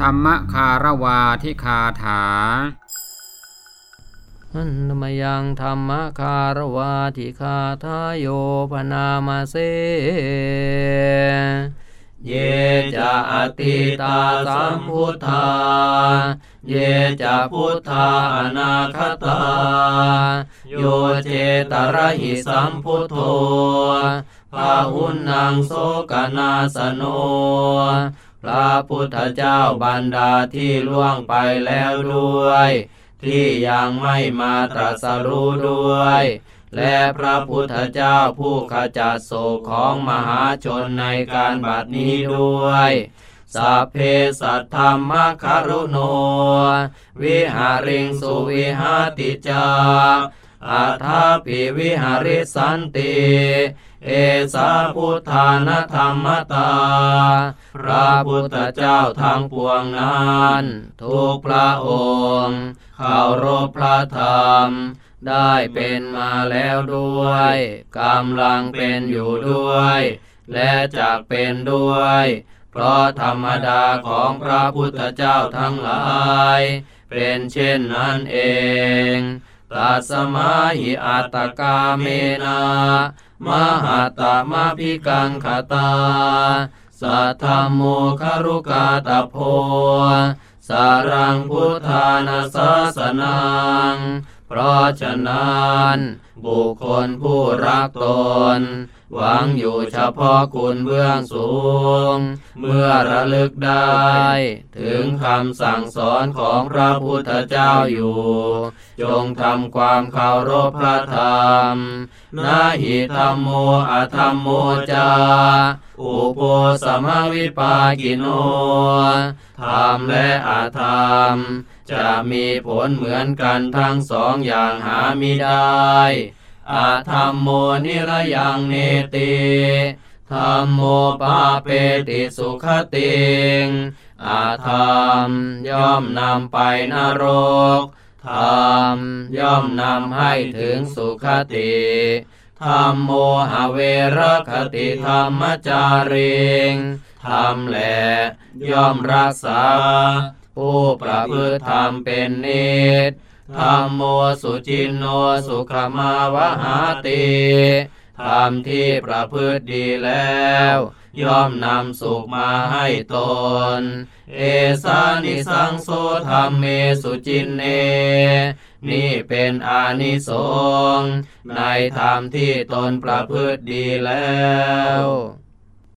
ธรรมคารวาทิคาถาหันมยังธรรมคารวาทิคาทายโยพนามาเสเยจะอติตาสัมพุทธา เยจะพุทธาอนาคตา โยเจตระหิสัมพุทโธพาหุนนางโสกนาสโน พระพุทธเจ้าบรรดาที่ล่วงไปแล้วด้วย ที่ยังไม่มาตรัสรู้ด้วย และพระพุทธเจ้าผู้ขจัดโศกของมหาชนในการบัดนี้ด้วยสัพเพสัทธรรมคารุโน วิหาริงสุวิหาติจา อาทาปิวิหาริสันติเอสาพุทธานธรรมตา พระพุทธเจ้าทั้งปวงนั้นทุกพระองค์เคารพพระธรรม ได้เป็นมาแล้วด้วยกำลังเป็นอยู่ด้วย และจากเป็นด้วย เพราะธรรมดาของพระพุทธเจ้าทั้งหลาย เป็นเช่นนั้นเอง ตัสมาหิอัตกาเมนะ มหัตตมาพิกังขตา สัทธโมคารุกาตโพ สารังพุทธานาสาสนัง เพราะฉะนั้น บุคคลผู้รักตน หวังอยู่เฉพาะคุณเบื้องสูง เมื่อระลึกได้ ถึงคำสั่งสอนของพระพุทธเจ้าอยู่ จงทำความเคารพพระธรรมนาหิธรรมโมอธรรมโมจา อุโปสมวิปากิโนธรรมและอาธรรม จะมีผลเหมือนกันทั้งสองอย่างหามิได้ อาธรรมโมนิรยังเนติธรรมโมปาเปติสุขติงอาธรรมย่อมนำไปนรกธรรมย่อมนำให้ถึงสุขติธรรมโมหเวรคติธรรมจาริงธรรมแหละย่อมรักษา ผู้ประพฤติธรรมเป็นนิจ ธรรมโมสุจินโนสุขมาวหาติธรรมที่ประพฤติดีแล้ว ย่อมนำสุขมาให้ตน เอสานิสังโสธรรมเมสุจินเน นี่เป็นอานิสงส์ในธรรมที่ตนประพฤติดีแล้ว